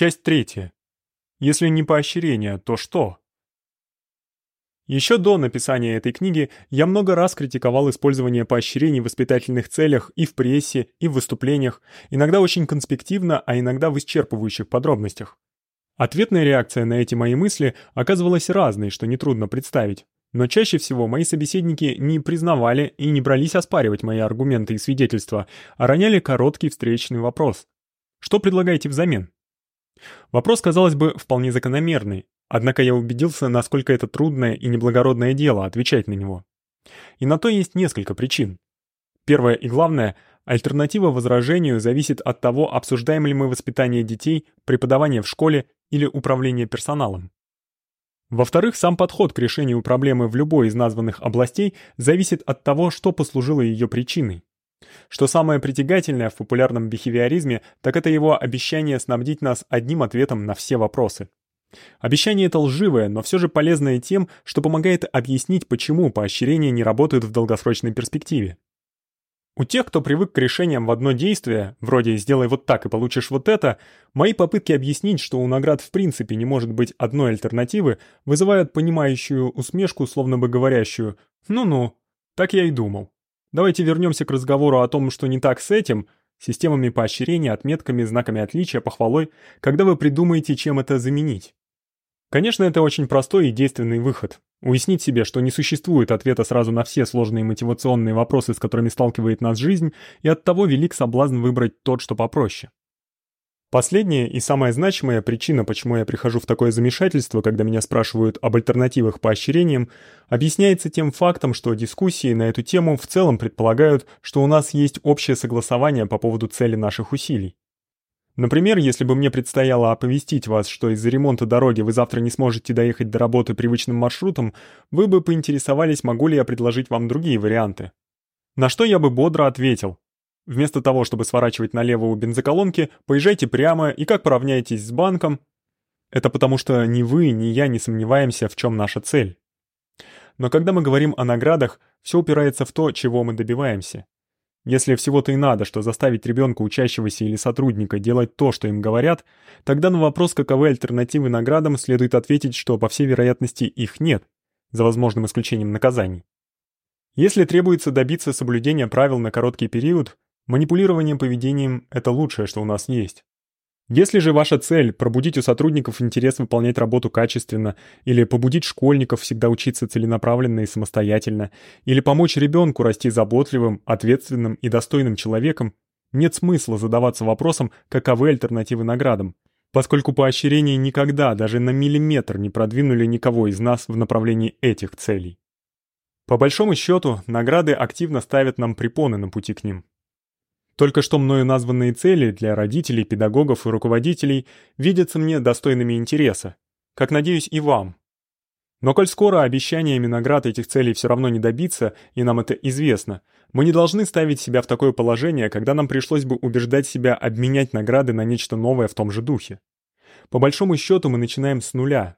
Часть третья. Если не поощрение, то что? Еще до написания этой книги я много раз критиковал использование поощрений в воспитательных целях и в прессе, и в выступлениях, иногда очень конспективно, а иногда в исчерпывающих подробностях. Ответная реакция на эти мои мысли оказывалась разной, что нетрудно представить. Но чаще всего мои собеседники не признавали и не брались оспаривать мои аргументы и свидетельства, а роняли короткий встречный вопрос. Что предлагаете взамен? Вопрос, казалось бы, вполне закономерный, Однако я убедился, насколько это трудное и неблагородное дело отвечать на него. И на то есть несколько причин. Первое и главное, альтернатива возражению зависит от того, обсуждаем ли мы воспитание детей, преподавание в школе или управление персоналом. Во-вторых, сам подход к решению проблемы в любой из названных областей зависит от того, что послужило ее причиной. Что самое притягательное в популярном бихевиоризме, так это его обещание снабдить нас одним ответом на все вопросы. Обещание это лживое, но все же полезное тем, что помогает объяснить, почему поощрения не работают в долгосрочной перспективе. У тех, кто привык к решениям в одно действие, вроде «сделай вот так и получишь вот это», мои попытки объяснить, что у наград в принципе не может быть одной альтернативы, вызывают понимающую усмешку, словно бы говорящую «ну-ну, так я и думал». Давайте вернемся к разговору о том, что не так с этим – системами поощрения, отметками, знаками отличия, похвалой, когда вы придумаете, чем это заменить. Конечно, это очень простой и действенный выход. Уяснить себе, что не существует ответа сразу на все сложные мотивационные вопросы, с которыми сталкивает нас жизнь, и оттого велик соблазн выбрать тот, что попроще. Последняя и самая значимая причина, почему я прихожу в такое замешательство, когда меня спрашивают об альтернативах поощрениям, объясняется тем фактом, что дискуссии на эту тему в целом предполагают, что у нас есть общее согласование по поводу цели наших усилий. Например, если бы мне предстояло оповестить вас, что из-за ремонта дороги вы завтра не сможете доехать до работы привычным маршрутом, вы бы поинтересовались, могу ли я предложить вам другие варианты. На что я бы бодро ответил: Вместо того, чтобы сворачивать налево у бензоколонки, поезжайте прямо и как поравняетесь с банком. Это потому что ни вы, ни я не сомневаемся, в чем наша цель. Но когда мы говорим о наградах, все упирается в то, чего мы добиваемся. Если всего-то и надо, что заставить ребенка, учащегося или сотрудника делать то, что им говорят, тогда на вопрос, каковы альтернативы наградам, следует ответить, что по всей вероятности их нет, за возможным исключением наказаний. Если требуется добиться соблюдения правил на короткий период, Манипулирование поведением – это лучшее, что у нас есть. Если же ваша цель – пробудить у сотрудников интерес выполнять работу качественно, или побудить школьников всегда учиться целенаправленно и самостоятельно, или помочь ребенку расти заботливым, ответственным и достойным человеком, нет смысла задаваться вопросом, каковы альтернативы наградам, поскольку поощрения никогда даже на миллиметр не продвинули никого из нас в направлении этих целей. По большому счету, награды активно ставят нам препоны на пути к ним. Только что мною названные цели для родителей, педагогов и руководителей видятся мне достойными интереса, как надеюсь и вам. Но коль скоро обещаниями наград этих целей все равно не добиться, и нам это известно, мы не должны ставить себя в такое положение, когда нам пришлось бы убеждать себя обменять награды на нечто новое в том же духе. По большому счету мы начинаем с нуля.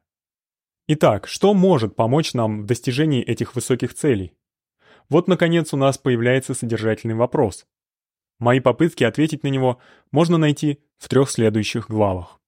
Итак, что может помочь нам в достижении этих высоких целей? Вот наконец у нас появляется содержательный вопрос. Мои попытки ответить на него можно найти в трех следующих главах.